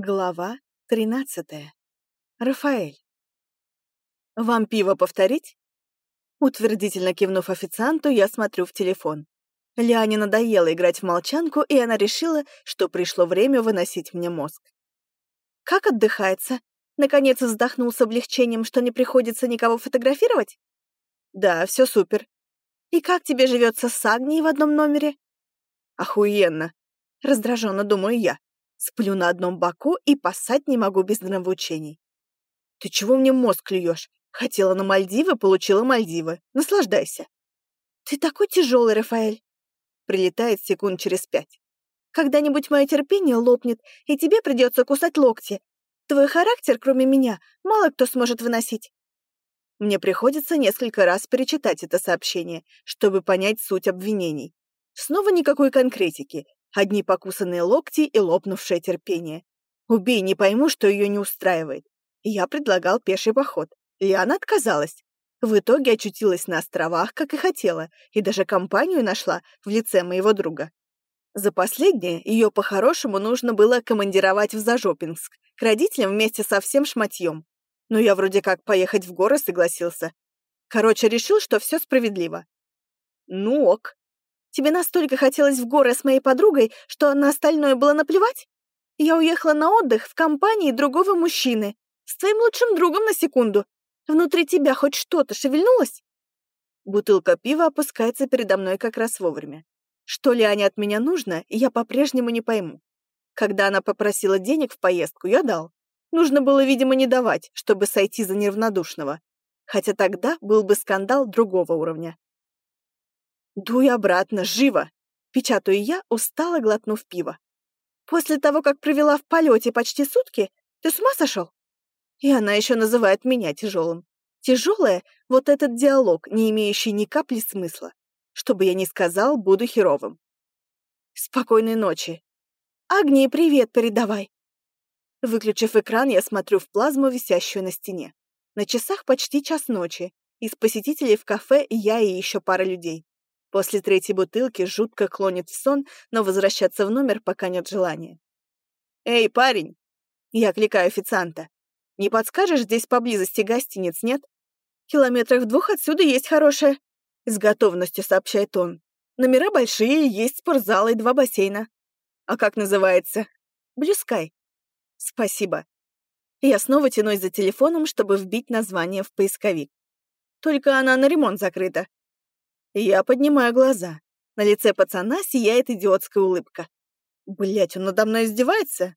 Глава тринадцатая. Рафаэль. «Вам пиво повторить?» Утвердительно кивнув официанту, я смотрю в телефон. Лиане надоело играть в молчанку, и она решила, что пришло время выносить мне мозг. «Как отдыхается?» Наконец вздохнул с облегчением, что не приходится никого фотографировать? «Да, все супер. И как тебе живется с Агнией в одном номере?» «Охуенно!» — раздраженно думаю я. Сплю на одном боку и пасать не могу без нравоучений. Ты чего мне мозг клюешь? Хотела на Мальдивы, получила Мальдивы. Наслаждайся. Ты такой тяжелый, Рафаэль. Прилетает секунд через пять. Когда-нибудь мое терпение лопнет, и тебе придется кусать локти. Твой характер, кроме меня, мало кто сможет выносить. Мне приходится несколько раз перечитать это сообщение, чтобы понять суть обвинений. Снова никакой конкретики, Одни покусанные локти и лопнувшее терпение. Убей, не пойму, что ее не устраивает. Я предлагал пеший поход, и она отказалась. В итоге очутилась на островах, как и хотела, и даже компанию нашла в лице моего друга. За последнее ее по-хорошему нужно было командировать в Зажопинск, к родителям вместе со всем шматьем. Но я вроде как поехать в горы согласился. Короче, решил, что все справедливо. Ну ок. Тебе настолько хотелось в горы с моей подругой, что на остальное было наплевать? Я уехала на отдых в компании другого мужчины. С твоим лучшим другом на секунду. Внутри тебя хоть что-то шевельнулось?» Бутылка пива опускается передо мной как раз вовремя. Что ли Ане от меня нужно, я по-прежнему не пойму. Когда она попросила денег в поездку, я дал. Нужно было, видимо, не давать, чтобы сойти за неравнодушного. Хотя тогда был бы скандал другого уровня. «Дуй обратно, живо!» — печатаю я, устало глотнув пиво. «После того, как провела в полете почти сутки, ты с ума сошел?» И она еще называет меня тяжелым. Тяжелое — вот этот диалог, не имеющий ни капли смысла. Что бы я ни сказал, буду херовым. Спокойной ночи. Агнии привет передавай. Выключив экран, я смотрю в плазму, висящую на стене. На часах почти час ночи. Из посетителей в кафе я и еще пара людей. После третьей бутылки жутко клонит в сон, но возвращаться в номер пока нет желания. «Эй, парень!» Я кликаю официанта. «Не подскажешь, здесь поблизости гостиниц нет?» «Километрах в двух отсюда есть хорошая», — с готовностью сообщает он. «Номера большие, есть спортзал и два бассейна». «А как называется?» «Блюскай». «Спасибо». Я снова тянусь за телефоном, чтобы вбить название в поисковик. Только она на ремонт закрыта. Я поднимаю глаза. На лице пацана сияет идиотская улыбка. Блять, он надо мной издевается?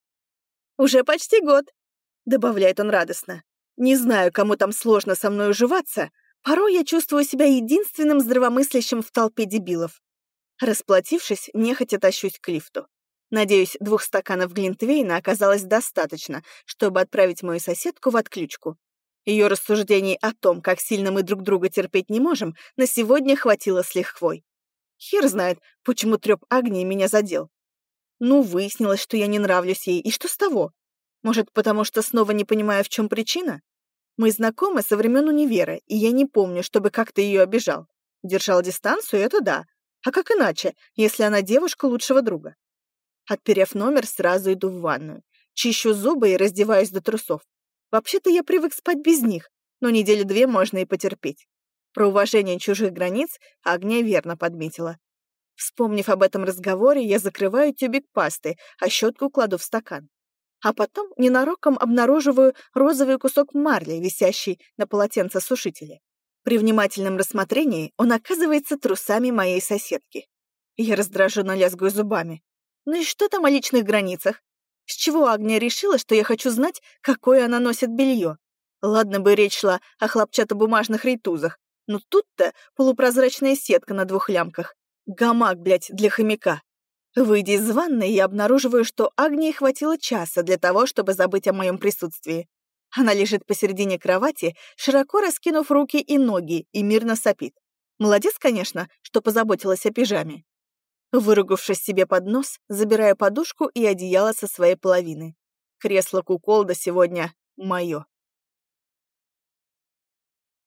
Уже почти год, добавляет он радостно. Не знаю, кому там сложно со мной уживаться, порой я чувствую себя единственным здравомыслящим в толпе дебилов. Расплатившись, нехотя тащусь к лифту. Надеюсь, двух стаканов Глинтвейна оказалось достаточно, чтобы отправить мою соседку в отключку. Ее рассуждений о том, как сильно мы друг друга терпеть не можем, на сегодня хватило с лихвой. Хер знает, почему трёп Агнии меня задел. Ну, выяснилось, что я не нравлюсь ей, и что с того? Может, потому что снова не понимаю, в чем причина? Мы знакомы со времен универа, и я не помню, чтобы как-то ее обижал. Держал дистанцию, это да. А как иначе, если она девушка лучшего друга? Отперев номер, сразу иду в ванную. Чищу зубы и раздеваюсь до трусов. Вообще-то я привык спать без них, но недели две можно и потерпеть. Про уважение чужих границ Агния верно подметила. Вспомнив об этом разговоре, я закрываю тюбик пасты, а щетку кладу в стакан. А потом ненароком обнаруживаю розовый кусок марли, висящий на полотенце-сушителе. При внимательном рассмотрении он оказывается трусами моей соседки. Я раздраженно лязгаю зубами. Ну и что там о личных границах? С чего Агния решила, что я хочу знать, какое она носит белье? Ладно бы речь шла о хлопчатобумажных рейтузах, но тут-то полупрозрачная сетка на двух лямках. Гамак, блядь, для хомяка. Выйдя из ванной, я обнаруживаю, что Агнии хватило часа для того, чтобы забыть о моем присутствии. Она лежит посередине кровати, широко раскинув руки и ноги, и мирно сопит. Молодец, конечно, что позаботилась о пижаме. Выругавшись себе под нос, забираю подушку и одеяло со своей половины. Кресло куколда сегодня мое.